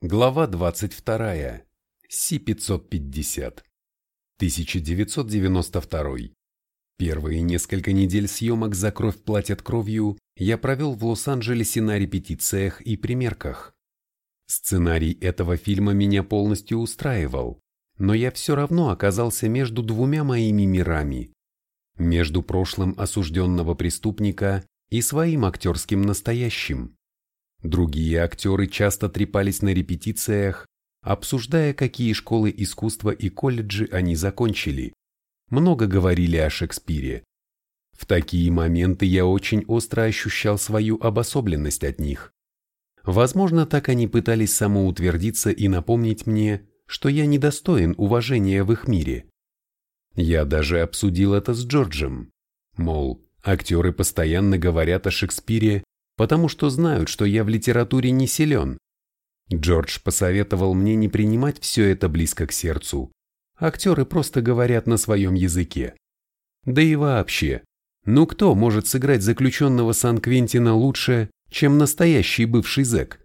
Глава 22. Си-550. 1992. Первые несколько недель съемок «За кровь платят кровью» я провел в Лос-Анджелесе на репетициях и примерках. Сценарий этого фильма меня полностью устраивал, но я все равно оказался между двумя моими мирами. Между прошлым осужденного преступника и своим актерским настоящим. Другие актеры часто трепались на репетициях, обсуждая, какие школы искусства и колледжи они закончили. Много говорили о Шекспире. В такие моменты я очень остро ощущал свою обособленность от них. Возможно, так они пытались самоутвердиться и напомнить мне, что я недостоин уважения в их мире. Я даже обсудил это с Джорджем. Мол, актеры постоянно говорят о Шекспире, потому что знают, что я в литературе не силен. Джордж посоветовал мне не принимать все это близко к сердцу. Актеры просто говорят на своем языке. Да и вообще, ну кто может сыграть заключенного Сан-Квентина лучше, чем настоящий бывший зэк?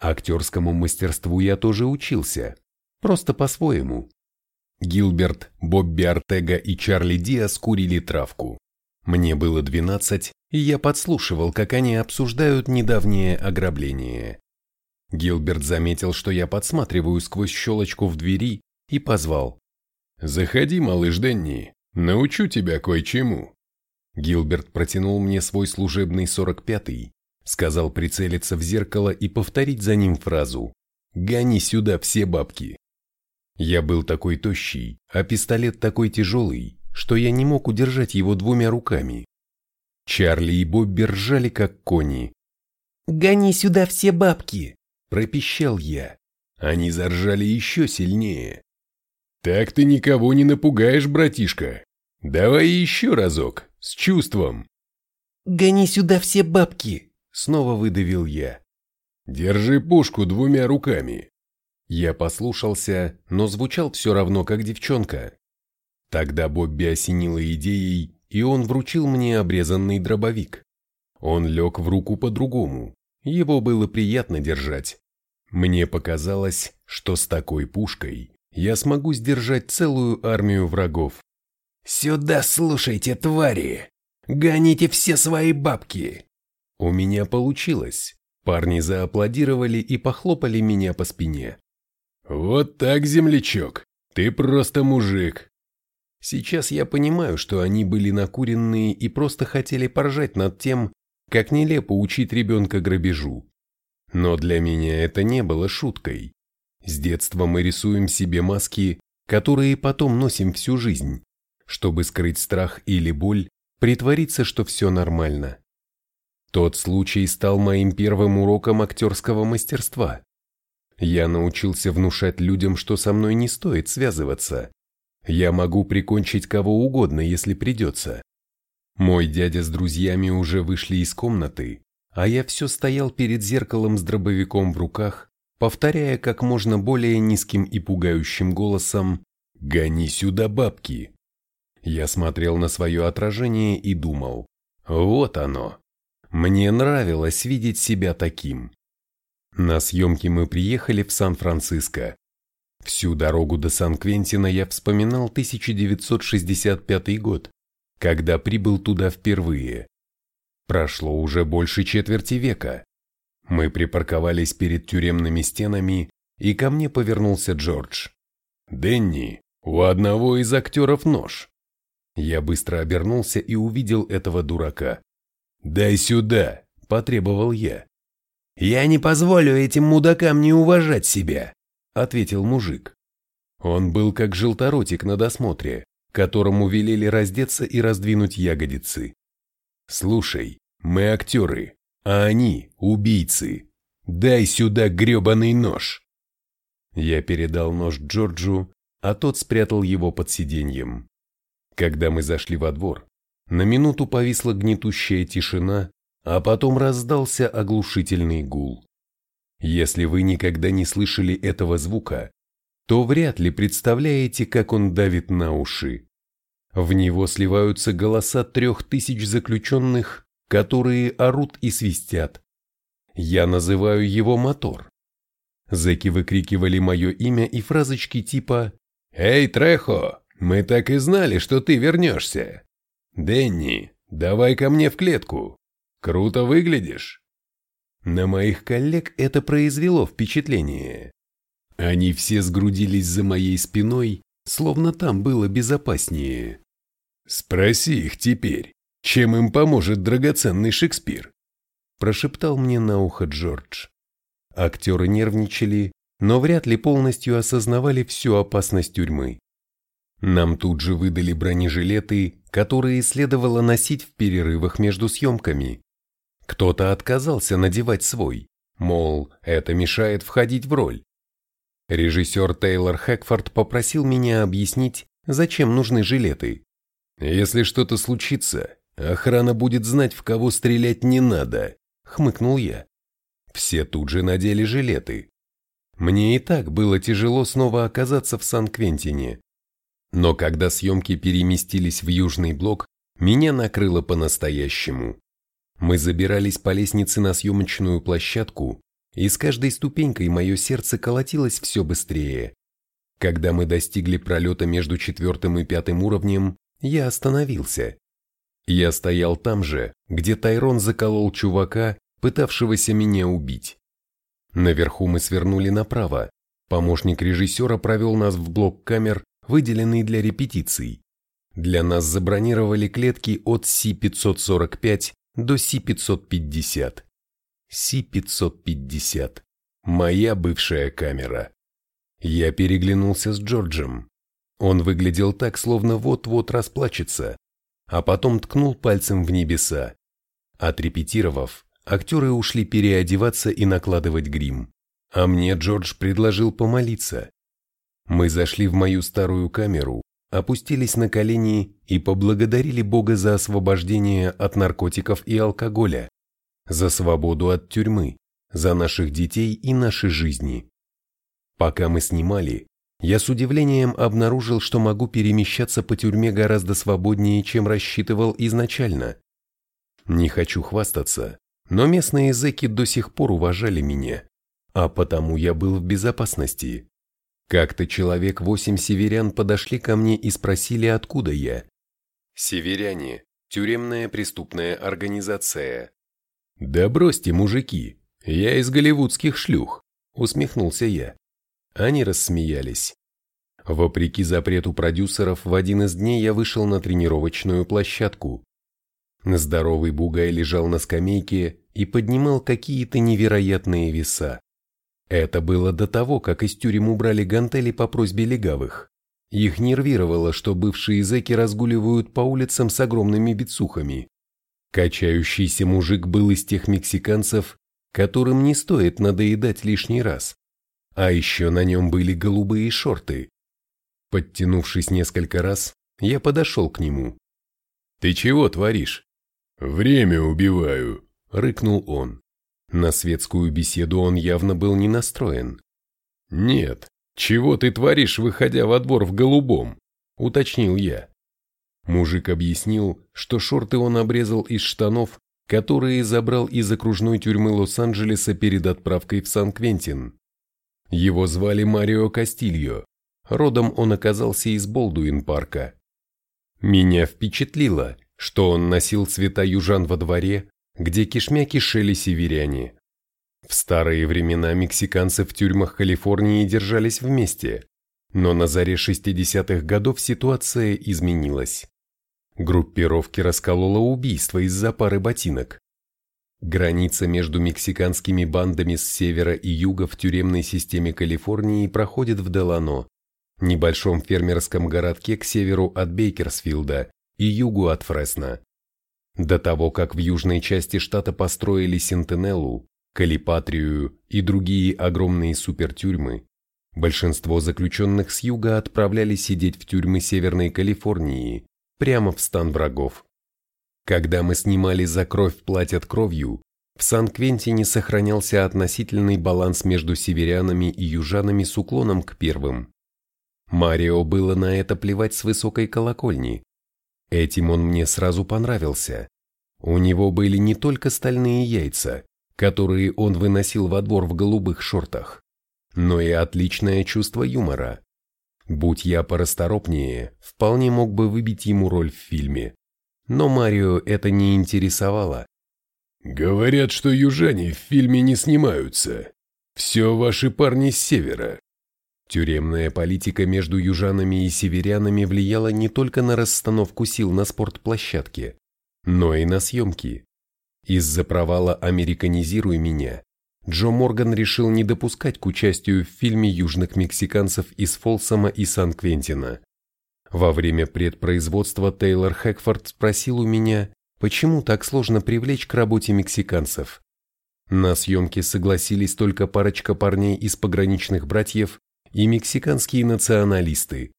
Актерскому мастерству я тоже учился, просто по-своему. Гилберт, Бобби Артега и Чарли Диас курили травку. Мне было 12, и я подслушивал, как они обсуждают недавнее ограбление. Гилберт заметил, что я подсматриваю сквозь щелочку в двери и позвал. «Заходи, малыш Денни, научу тебя кое-чему». Гилберт протянул мне свой служебный 45-й, сказал прицелиться в зеркало и повторить за ним фразу «Гони сюда все бабки». Я был такой тощий, а пистолет такой тяжелый, что я не мог удержать его двумя руками. Чарли и Бобби ржали, как кони. «Гони сюда все бабки!» – пропищал я. Они заржали еще сильнее. «Так ты никого не напугаешь, братишка. Давай еще разок, с чувством». «Гони сюда все бабки!» – снова выдавил я. «Держи пушку двумя руками». Я послушался, но звучал все равно, как девчонка. Тогда Бобби осенила идеей, и он вручил мне обрезанный дробовик. Он лег в руку по-другому, его было приятно держать. Мне показалось, что с такой пушкой я смогу сдержать целую армию врагов. «Сюда слушайте, твари! Гоните все свои бабки!» У меня получилось. Парни зааплодировали и похлопали меня по спине. «Вот так, землячок, ты просто мужик!» Сейчас я понимаю, что они были накуренные и просто хотели поржать над тем, как нелепо учить ребенка грабежу. Но для меня это не было шуткой. С детства мы рисуем себе маски, которые потом носим всю жизнь, чтобы скрыть страх или боль, притвориться, что все нормально. Тот случай стал моим первым уроком актерского мастерства. Я научился внушать людям, что со мной не стоит связываться, я могу прикончить кого угодно, если придется. Мой дядя с друзьями уже вышли из комнаты, а я все стоял перед зеркалом с дробовиком в руках, повторяя как можно более низким и пугающим голосом «Гони сюда бабки!». Я смотрел на свое отражение и думал «Вот оно!». Мне нравилось видеть себя таким. На съемки мы приехали в Сан-Франциско, Всю дорогу до Сан-Квентина я вспоминал 1965 год, когда прибыл туда впервые. Прошло уже больше четверти века. Мы припарковались перед тюремными стенами, и ко мне повернулся Джордж. «Денни, у одного из актеров нож». Я быстро обернулся и увидел этого дурака. «Дай сюда!» – потребовал я. «Я не позволю этим мудакам не уважать себя!» Ответил мужик. Он был как желторотик на досмотре, которому велели раздеться и раздвинуть ягодицы. «Слушай, мы актеры, а они убийцы. Дай сюда гребаный нож!» Я передал нож Джорджу, а тот спрятал его под сиденьем. Когда мы зашли во двор, на минуту повисла гнетущая тишина, а потом раздался оглушительный гул. Если вы никогда не слышали этого звука, то вряд ли представляете, как он давит на уши. В него сливаются голоса трех тысяч заключенных, которые орут и свистят. Я называю его мотор. Зэки выкрикивали мое имя и фразочки типа «Эй, Трехо, мы так и знали, что ты вернешься!» «Дэнни, давай ко мне в клетку! Круто выглядишь!» На моих коллег это произвело впечатление. Они все сгрудились за моей спиной, словно там было безопаснее. «Спроси их теперь, чем им поможет драгоценный Шекспир?» Прошептал мне на ухо Джордж. Актеры нервничали, но вряд ли полностью осознавали всю опасность тюрьмы. Нам тут же выдали бронежилеты, которые следовало носить в перерывах между съемками. Кто-то отказался надевать свой, мол, это мешает входить в роль. Режиссер Тейлор Хэкфорд попросил меня объяснить, зачем нужны жилеты. «Если что-то случится, охрана будет знать, в кого стрелять не надо», — хмыкнул я. Все тут же надели жилеты. Мне и так было тяжело снова оказаться в Сан-Квентине. Но когда съемки переместились в Южный блок, меня накрыло по-настоящему. Мы забирались по лестнице на съемочную площадку, и с каждой ступенькой мое сердце колотилось все быстрее. Когда мы достигли пролета между четвертым и пятым уровнем, я остановился. Я стоял там же, где Тайрон заколол чувака, пытавшегося меня убить. Наверху мы свернули направо. Помощник режиссера провел нас в блок камер, выделенный для репетиций. Для нас забронировали клетки от Си-545 до Си-550. Си-550. Моя бывшая камера. Я переглянулся с Джорджем. Он выглядел так, словно вот-вот расплачется, а потом ткнул пальцем в небеса. Отрепетировав, актеры ушли переодеваться и накладывать грим, а мне Джордж предложил помолиться. Мы зашли в мою старую камеру, опустились на колени и поблагодарили Бога за освобождение от наркотиков и алкоголя, за свободу от тюрьмы, за наших детей и наши жизни. Пока мы снимали, я с удивлением обнаружил, что могу перемещаться по тюрьме гораздо свободнее, чем рассчитывал изначально. Не хочу хвастаться, но местные зэки до сих пор уважали меня, а потому я был в безопасности. Как-то человек восемь северян подошли ко мне и спросили, откуда я. Северяне – тюремная преступная организация. «Да бросьте, мужики, я из голливудских шлюх», – усмехнулся я. Они рассмеялись. Вопреки запрету продюсеров, в один из дней я вышел на тренировочную площадку. Здоровый бугай лежал на скамейке и поднимал какие-то невероятные веса. Это было до того, как из тюрем убрали гантели по просьбе легавых. Их нервировало, что бывшие зэки разгуливают по улицам с огромными бицухами. Качающийся мужик был из тех мексиканцев, которым не стоит надоедать лишний раз. А еще на нем были голубые шорты. Подтянувшись несколько раз, я подошел к нему. «Ты чего творишь?» «Время убиваю», — рыкнул он. На светскую беседу он явно был не настроен. «Нет, чего ты творишь, выходя во двор в голубом?» — уточнил я. Мужик объяснил, что шорты он обрезал из штанов, которые забрал из окружной тюрьмы Лос-Анджелеса перед отправкой в Сан-Квентин. Его звали Марио Кастильо. Родом он оказался из Болдуин-парка. Меня впечатлило, что он носил цвета южан во дворе, где кишмя кишели северяне. В старые времена мексиканцы в тюрьмах Калифорнии держались вместе, но на заре 60-х годов ситуация изменилась. Группировки расколола убийство из-за пары ботинок. Граница между мексиканскими бандами с севера и юга в тюремной системе Калифорнии проходит в Делано, небольшом фермерском городке к северу от Бейкерсфилда и югу от Фресно. До того, как в южной части штата построили Сентинеллу, Калипатрию и другие огромные супертюрьмы, большинство заключенных с юга отправляли сидеть в тюрьмы Северной Калифорнии, прямо в стан врагов. Когда мы снимали «За кровь платят кровью», в Сан-Квентине сохранялся относительный баланс между северянами и южанами с уклоном к первым. Марио было на это плевать с высокой колокольни, Этим он мне сразу понравился. У него были не только стальные яйца, которые он выносил во двор в голубых шортах, но и отличное чувство юмора. Будь я порасторопнее, вполне мог бы выбить ему роль в фильме. Но Марио это не интересовало. «Говорят, что южане в фильме не снимаются. Все ваши парни с севера». Тюремная политика между южанами и северянами влияла не только на расстановку сил на спортплощадке, но и на съемки. Из-за провала «Американизируй меня» Джо Морган решил не допускать к участию в фильме южных мексиканцев из Фолсома и Сан-Квентина. Во время предпроизводства Тейлор Хэкфорд спросил у меня, почему так сложно привлечь к работе мексиканцев. На съемки согласились только парочка парней из пограничных братьев и мексиканские националисты,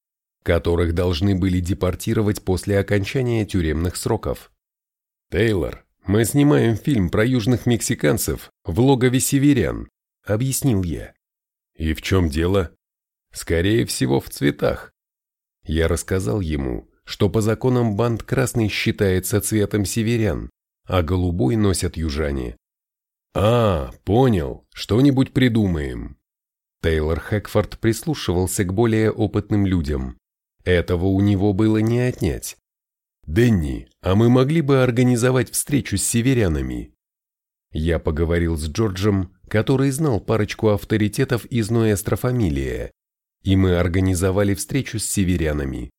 которых должны были депортировать после окончания тюремных сроков. «Тейлор, мы снимаем фильм про южных мексиканцев в логове северян», — объяснил я. «И в чем дело?» «Скорее всего, в цветах». Я рассказал ему, что по законам банд красный считается цветом северян, а голубой носят южане. «А, понял, что-нибудь придумаем». Тейлор Хэкфорд прислушивался к более опытным людям. Этого у него было не отнять. «Дэнни, а мы могли бы организовать встречу с северянами?» Я поговорил с Джорджем, который знал парочку авторитетов из Ноэстро Фамилия, и мы организовали встречу с северянами.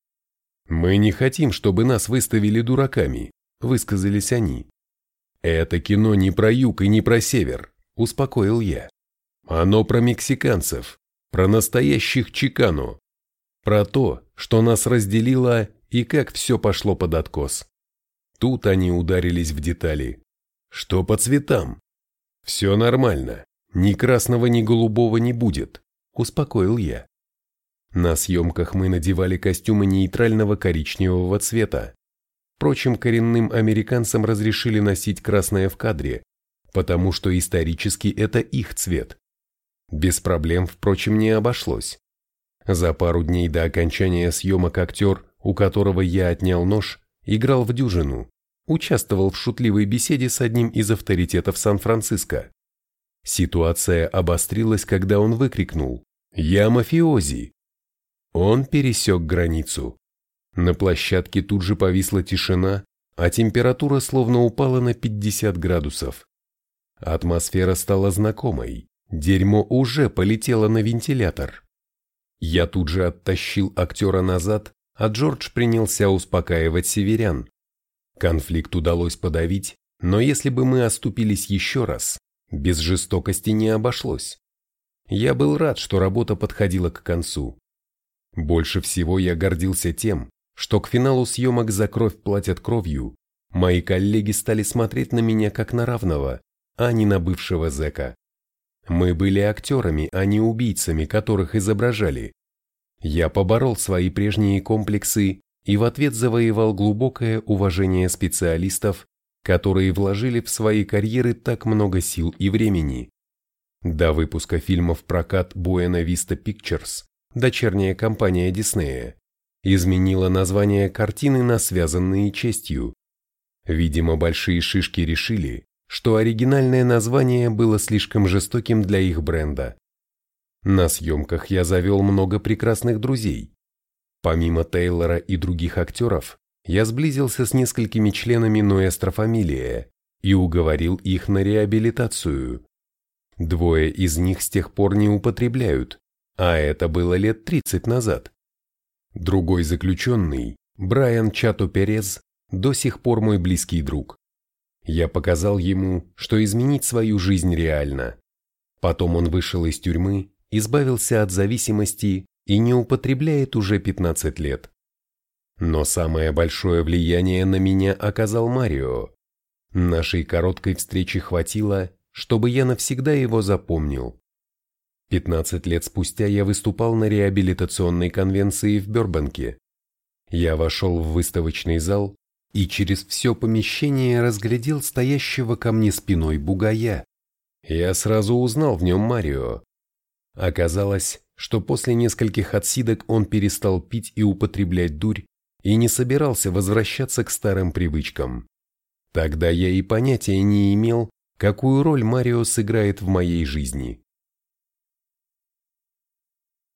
«Мы не хотим, чтобы нас выставили дураками», – высказались они. «Это кино не про юг и не про север», – успокоил я. «Оно про мексиканцев, про настоящих чикано, про то, что нас разделило и как все пошло под откос. Тут они ударились в детали. Что по цветам? Все нормально, ни красного, ни голубого не будет, успокоил я. На съемках мы надевали костюмы нейтрального коричневого цвета. Впрочем, коренным американцам разрешили носить красное в кадре, потому что исторически это их цвет. Без проблем, впрочем, не обошлось. За пару дней до окончания съемок актер у которого я отнял нож, играл в дюжину, участвовал в шутливой беседе с одним из авторитетов Сан-Франциско. Ситуация обострилась, когда он выкрикнул «Я мафиози!». Он пересек границу. На площадке тут же повисла тишина, а температура словно упала на 50 градусов. Атмосфера стала знакомой, дерьмо уже полетело на вентилятор. Я тут же оттащил актера назад а Джордж принялся успокаивать северян. Конфликт удалось подавить, но если бы мы оступились еще раз, без жестокости не обошлось. Я был рад, что работа подходила к концу. Больше всего я гордился тем, что к финалу съемок «За кровь платят кровью» мои коллеги стали смотреть на меня как на равного, а не на бывшего зэка. Мы были актерами, а не убийцами, которых изображали. Я поборол свои прежние комплексы и в ответ завоевал глубокое уважение специалистов, которые вложили в свои карьеры так много сил и времени. До выпуска фильма в прокат Buena Vista Pictures, дочерняя компания Диснея, изменила название картины на связанные честью. Видимо, большие шишки решили, что оригинальное название было слишком жестоким для их бренда. На съемках я завел много прекрасных друзей. Помимо Тейлора и других актеров, я сблизился с несколькими членами Ноэстро Фамилия и уговорил их на реабилитацию. Двое из них с тех пор не употребляют, а это было лет 30 назад. Другой заключенный, Брайан Чато Перез, до сих пор мой близкий друг. Я показал ему, что изменить свою жизнь реально. Потом он вышел из тюрьмы избавился от зависимости и не употребляет уже 15 лет. Но самое большое влияние на меня оказал Марио. Нашей короткой встречи хватило, чтобы я навсегда его запомнил. 15 лет спустя я выступал на реабилитационной конвенции в Бёрбанке. Я вошел в выставочный зал и через все помещение разглядел стоящего ко мне спиной бугая. Я сразу узнал в нем Марио. Оказалось, что после нескольких отсидок он перестал пить и употреблять дурь и не собирался возвращаться к старым привычкам. Тогда я и понятия не имел, какую роль Марио сыграет в моей жизни.